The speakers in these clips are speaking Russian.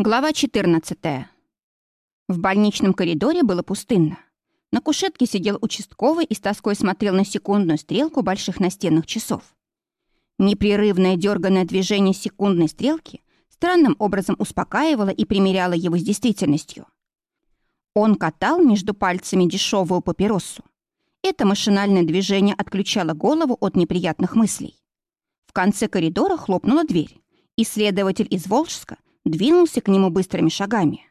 Глава 14. В больничном коридоре было пустынно. На кушетке сидел участковый и с тоской смотрел на секундную стрелку больших настенных часов. Непрерывное дерганное движение секундной стрелки странным образом успокаивало и примиряло его с действительностью. Он катал между пальцами дешевую папиросу. Это машинальное движение отключало голову от неприятных мыслей. В конце коридора хлопнула дверь. Исследователь из Волжска двинулся к нему быстрыми шагами.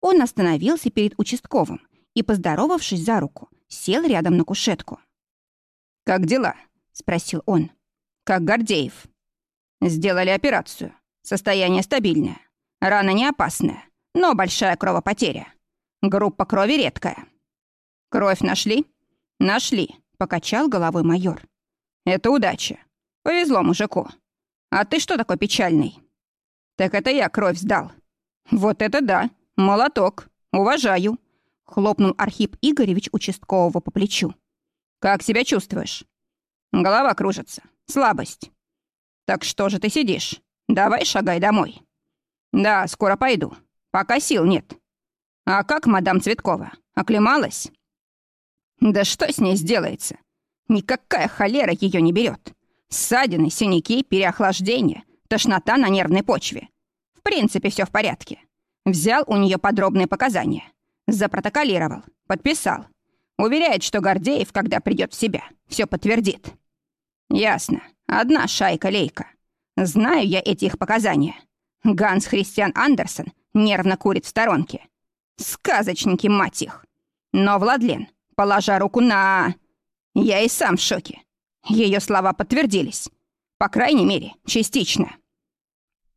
Он остановился перед участковым и, поздоровавшись за руку, сел рядом на кушетку. «Как дела?» — спросил он. «Как Гордеев?» «Сделали операцию. Состояние стабильное. Рана не опасная, но большая кровопотеря. Группа крови редкая». «Кровь нашли?» «Нашли», — покачал головой майор. «Это удача. Повезло мужику. А ты что такой печальный?» «Так это я кровь сдал». «Вот это да! Молоток! Уважаю!» — хлопнул Архип Игоревич участкового по плечу. «Как себя чувствуешь?» «Голова кружится. Слабость». «Так что же ты сидишь? Давай шагай домой». «Да, скоро пойду. Пока сил нет». «А как мадам Цветкова? Оклемалась?» «Да что с ней сделается? Никакая холера ее не берет. Ссадины, синяки, переохлаждение, Тошнота на нервной почве. В принципе, все в порядке. Взял у нее подробные показания. Запротоколировал, подписал. Уверяет, что Гордеев, когда придет в себя, все подтвердит. Ясно. Одна шайка-лейка. Знаю я эти их показания. Ганс Христиан Андерсон нервно курит в сторонке. Сказочники, мать их. Но Владлен, положа руку на... Я и сам в шоке. Ее слова подтвердились. По крайней мере, частично.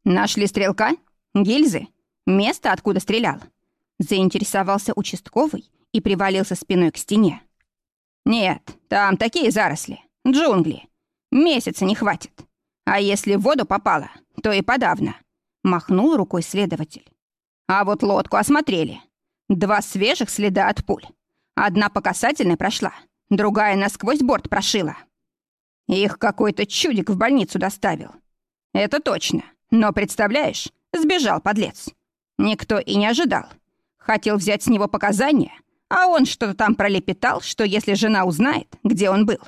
Нашли стрелка? Гильзы? Место, откуда стрелял? Заинтересовался участковый и привалился спиной к стене. Нет, там такие заросли. Джунгли. Месяца не хватит. А если в воду попало, то и подавно. Махнул рукой следователь. А вот лодку осмотрели. Два свежих следа от пуль. Одна по касательной прошла, другая насквозь борт прошила. Их какой-то чудик в больницу доставил. Это точно. Но, представляешь, сбежал подлец. Никто и не ожидал. Хотел взять с него показания, а он что-то там пролепетал, что если жена узнает, где он был,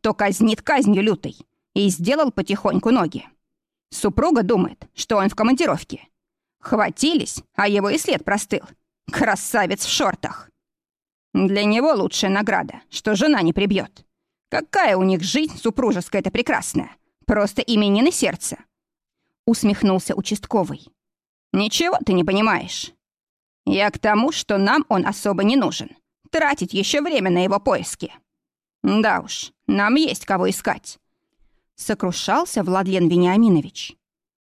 то казнит казнью лютой. И сделал потихоньку ноги. Супруга думает, что он в командировке. Хватились, а его и след простыл. Красавец в шортах. Для него лучшая награда, что жена не прибьет. Какая у них жизнь супружеская-то прекрасная. Просто именины сердца. Усмехнулся участковый. Ничего ты не понимаешь. Я к тому, что нам он особо не нужен. Тратить еще время на его поиски. Да уж, нам есть кого искать. Сокрушался Владлен Вениаминович.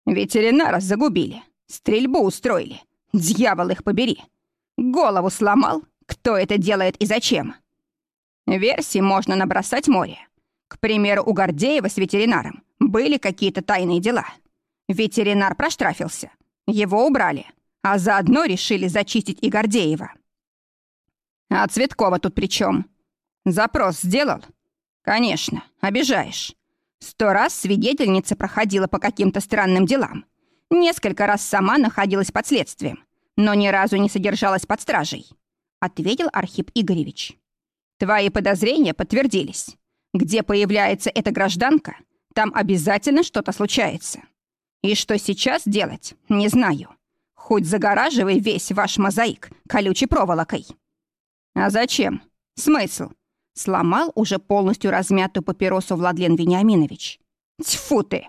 Ветеринара загубили. Стрельбу устроили. Дьявол их побери. Голову сломал. Кто это делает и зачем? Версий можно набросать море. К примеру, у Гордеева с ветеринаром были какие-то тайные дела. Ветеринар проштрафился. Его убрали, а заодно решили зачистить и Гордеева. А Цветкова тут при чем? Запрос сделал? Конечно, обижаешь. Сто раз свидетельница проходила по каким-то странным делам. Несколько раз сама находилась под следствием, но ни разу не содержалась под стражей, ответил Архип Игоревич. Твои подозрения подтвердились. Где появляется эта гражданка, там обязательно что-то случается. И что сейчас делать, не знаю. Хоть загораживай весь ваш мозаик колючей проволокой. А зачем? Смысл? Сломал уже полностью размятую папиросу Владлен Вениаминович. Тьфу ты!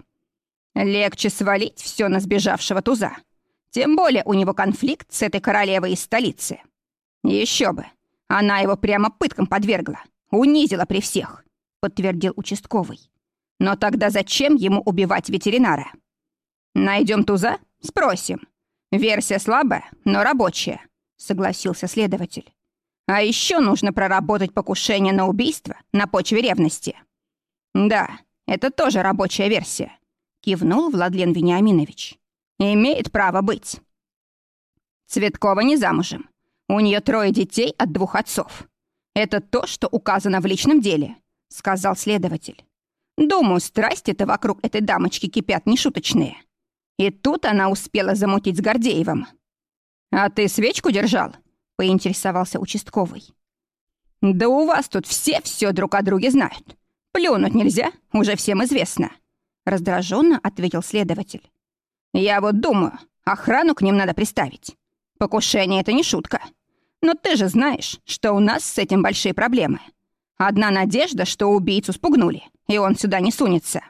Легче свалить все на сбежавшего туза. Тем более у него конфликт с этой королевой из столицы. Еще бы, она его прямо пыткам подвергла, унизила при всех, подтвердил участковый. Но тогда зачем ему убивать ветеринара? Найдем туза? Спросим. Версия слабая, но рабочая, согласился следователь. А еще нужно проработать покушение на убийство на почве ревности. Да, это тоже рабочая версия, кивнул Владлен Вениаминович. Имеет право быть. Цветкова не замужем. У нее трое детей от двух отцов. Это то, что указано в личном деле, сказал следователь. Думаю, страсти-то вокруг этой дамочки кипят нешуточные. И тут она успела замутить с Гордеевым. «А ты свечку держал?» — поинтересовался участковый. «Да у вас тут все все друг о друге знают. Плюнуть нельзя, уже всем известно», — раздраженно ответил следователь. «Я вот думаю, охрану к ним надо приставить. Покушение — это не шутка. Но ты же знаешь, что у нас с этим большие проблемы. Одна надежда, что убийцу спугнули, и он сюда не сунется».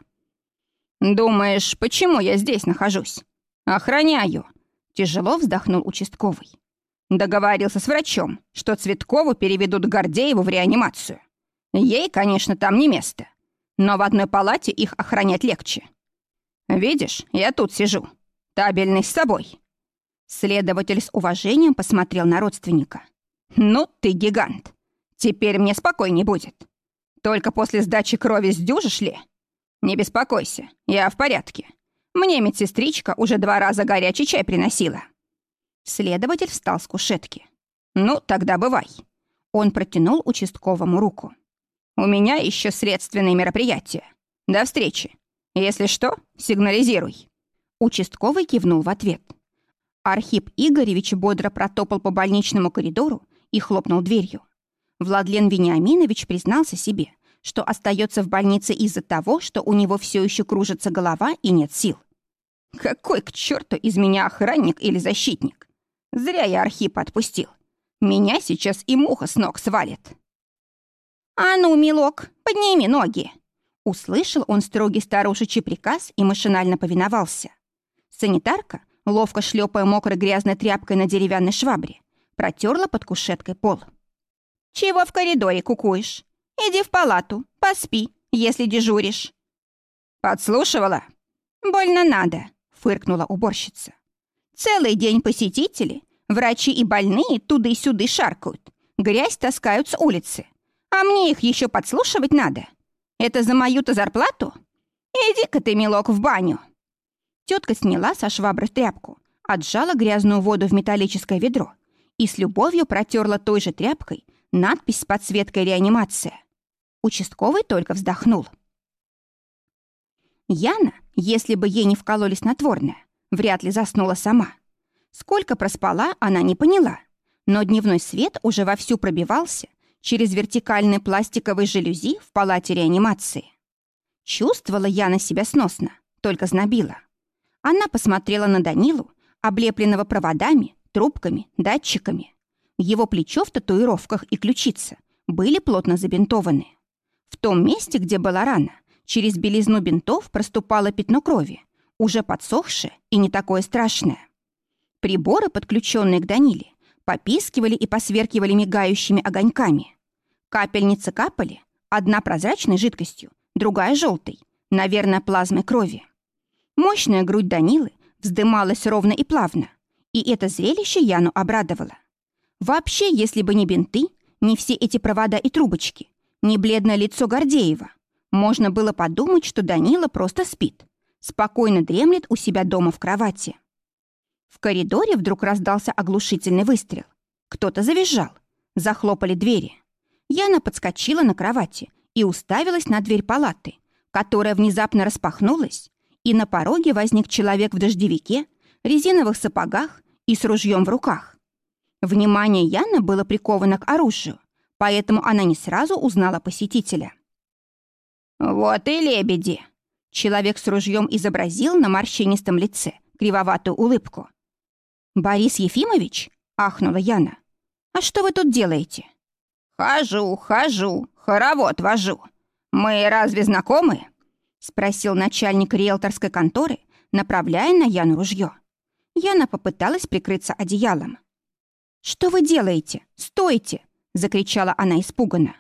«Думаешь, почему я здесь нахожусь?» «Охраняю», — тяжело вздохнул участковый. Договорился с врачом, что Цветкову переведут Гордееву в реанимацию. Ей, конечно, там не место, но в одной палате их охранять легче. Видишь, я тут сижу, табельный с собой. Следователь с уважением посмотрел на родственника. «Ну ты гигант! Теперь мне спокойней будет. Только после сдачи крови сдюжишь ли?» «Не беспокойся, я в порядке. Мне медсестричка уже два раза горячий чай приносила». Следователь встал с кушетки. «Ну, тогда бывай». Он протянул участковому руку. «У меня еще следственные мероприятия. До встречи. Если что, сигнализируй». Участковый кивнул в ответ. Архип Игоревич бодро протопал по больничному коридору и хлопнул дверью. Владлен Вениаминович признался себе, что остается в больнице из-за того, что у него все еще кружится голова и нет сил. Какой к черту из меня охранник или защитник? Зря я Архипа отпустил. Меня сейчас и муха с ног свалит. «А ну, милок, подними ноги!» Услышал он строгий старушечий приказ и машинально повиновался. Санитарка, ловко шлепая мокрой грязной тряпкой на деревянной швабре, протерла под кушеткой пол. «Чего в коридоре кукуешь? Иди в палату, поспи, если дежуришь». «Подслушивала?» «Больно надо», — фыркнула уборщица. «Целый день посетители, врачи и больные туды-сюды шаркают, грязь таскают с улицы. А мне их еще подслушивать надо. Это за мою-то зарплату? Иди-ка ты, милок, в баню». Тетка сняла со швабры тряпку, отжала грязную воду в металлическое ведро и с любовью протерла той же тряпкой надпись с подсветкой «Реанимация». Участковый только вздохнул. Яна, если бы ей не вкололи снотворное, вряд ли заснула сама. Сколько проспала, она не поняла. Но дневной свет уже вовсю пробивался через вертикальные пластиковые жалюзи в палате реанимации. Чувствовала Яна себя сносно, только знобила. Она посмотрела на Данилу, облепленного проводами, трубками, датчиками. Его плечо в татуировках и ключица были плотно забинтованы. В том месте, где была рана, через белизну бинтов проступало пятно крови, уже подсохшее и не такое страшное. Приборы, подключенные к Даниле, попискивали и посверкивали мигающими огоньками. Капельницы капали, одна прозрачной жидкостью, другая желтой, наверное, плазмой крови. Мощная грудь Данилы вздымалась ровно и плавно, и это зрелище Яну обрадовало. Вообще, если бы не бинты, не все эти провода и трубочки, ни бледное лицо Гордеева. Можно было подумать, что Данила просто спит, спокойно дремлет у себя дома в кровати. В коридоре вдруг раздался оглушительный выстрел. Кто-то завизжал. Захлопали двери. Яна подскочила на кровати и уставилась на дверь палаты, которая внезапно распахнулась, и на пороге возник человек в дождевике, резиновых сапогах и с ружьем в руках. Внимание Яны было приковано к оружию, поэтому она не сразу узнала посетителя. «Вот и лебеди!» Человек с ружьем изобразил на морщинистом лице кривоватую улыбку. «Борис Ефимович?» — ахнула Яна. «А что вы тут делаете?» «Хожу, хожу, хоровод вожу. Мы разве знакомы?» — спросил начальник риэлторской конторы, направляя на Яну ружье. Яна попыталась прикрыться одеялом. «Что вы делаете? Стойте!» — закричала она испуганно.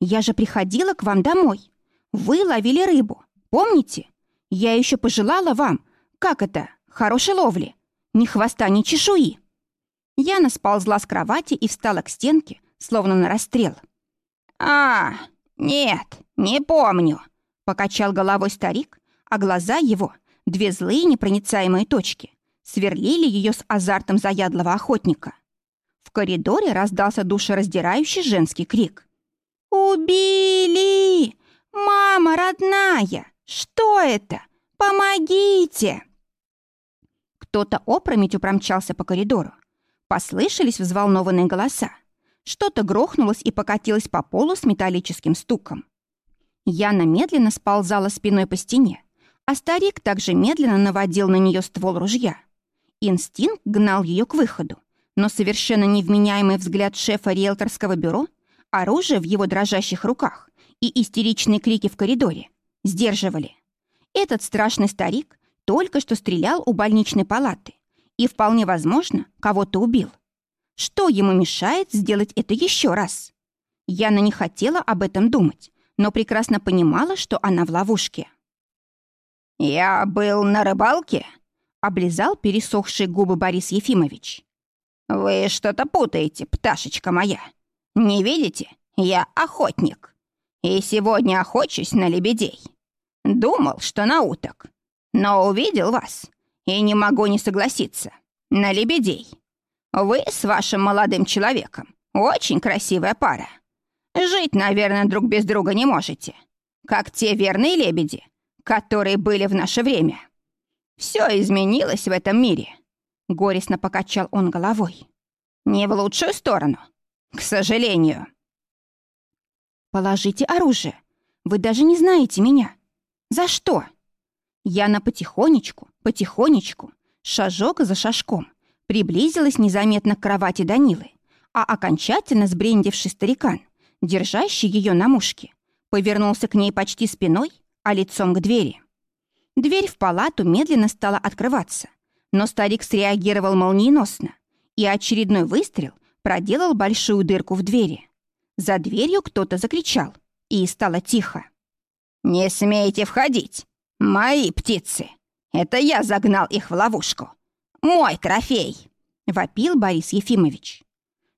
«Я же приходила к вам домой. Вы ловили рыбу, помните? Я еще пожелала вам, как это, хорошей ловли. Ни хвоста, ни чешуи». Яна сползла с кровати и встала к стенке, словно на расстрел. «А, нет, не помню», — покачал головой старик, а глаза его, две злые непроницаемые точки, сверлили ее с азартом заядлого охотника. В коридоре раздался душераздирающий женский крик. «Убили! Мама родная! Что это? Помогите!» Кто-то опрометью промчался по коридору. Послышались взволнованные голоса. Что-то грохнулось и покатилось по полу с металлическим стуком. Яна медленно сползала спиной по стене, а старик также медленно наводил на нее ствол ружья. Инстинкт гнал ее к выходу, но совершенно невменяемый взгляд шефа риэлторского бюро, оружие в его дрожащих руках и истеричные крики в коридоре сдерживали. Этот страшный старик только что стрелял у больничной палаты и, вполне возможно, кого-то убил. Что ему мешает сделать это еще раз? Яна не хотела об этом думать, но прекрасно понимала, что она в ловушке. «Я был на рыбалке», — облизал пересохшие губы Борис Ефимович. «Вы что-то путаете, пташечка моя. Не видите? Я охотник. И сегодня охочусь на лебедей. Думал, что на уток. Но увидел вас. И не могу не согласиться. На лебедей. Вы с вашим молодым человеком очень красивая пара. Жить, наверное, друг без друга не можете. Как те верные лебеди, которые были в наше время. Все изменилось в этом мире. Горестно покачал он головой. Не в лучшую сторону. К сожалению. Положите оружие. Вы даже не знаете меня. За что? Яна потихонечку, потихонечку, шажок за шажком приблизилась незаметно к кровати Данилы, а окончательно сбрендивший старикан, держащий ее на мушке, повернулся к ней почти спиной, а лицом к двери. Дверь в палату медленно стала открываться, но старик среагировал молниеносно, и очередной выстрел проделал большую дырку в двери. За дверью кто-то закричал, и стало тихо. «Не смейте входить! Мои птицы! Это я загнал их в ловушку! Мой трофей!» — вопил Борис Ефимович.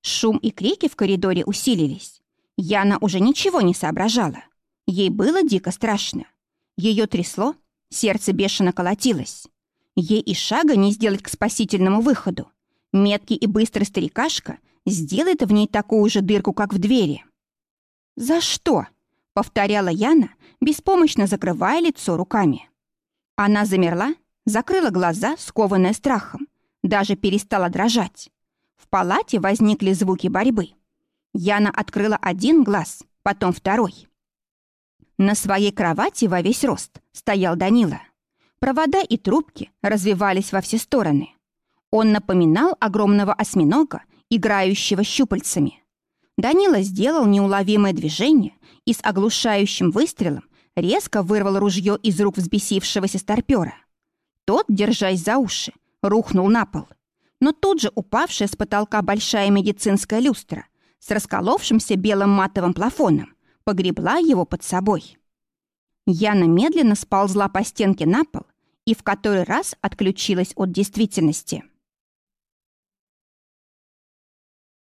Шум и крики в коридоре усилились. Яна уже ничего не соображала. Ей было дико страшно. Ее трясло, сердце бешено колотилось. Ей и шага не сделать к спасительному выходу. Меткий и быстрый старикашка сделает в ней такую же дырку, как в двери. «За что?» — повторяла Яна, беспомощно закрывая лицо руками. Она замерла, закрыла глаза, скованная страхом, даже перестала дрожать. В палате возникли звуки борьбы. Яна открыла один глаз, потом второй. На своей кровати во весь рост стоял Данила. Провода и трубки развивались во все стороны. Он напоминал огромного осьминога, играющего щупальцами. Данила сделал неуловимое движение и с оглушающим выстрелом резко вырвал ружье из рук взбесившегося старпера. Тот, держась за уши, рухнул на пол. Но тут же упавшая с потолка большая медицинская люстра с расколовшимся белым матовым плафоном погребла его под собой. Яна медленно сползла по стенке на пол и в который раз отключилась от действительности.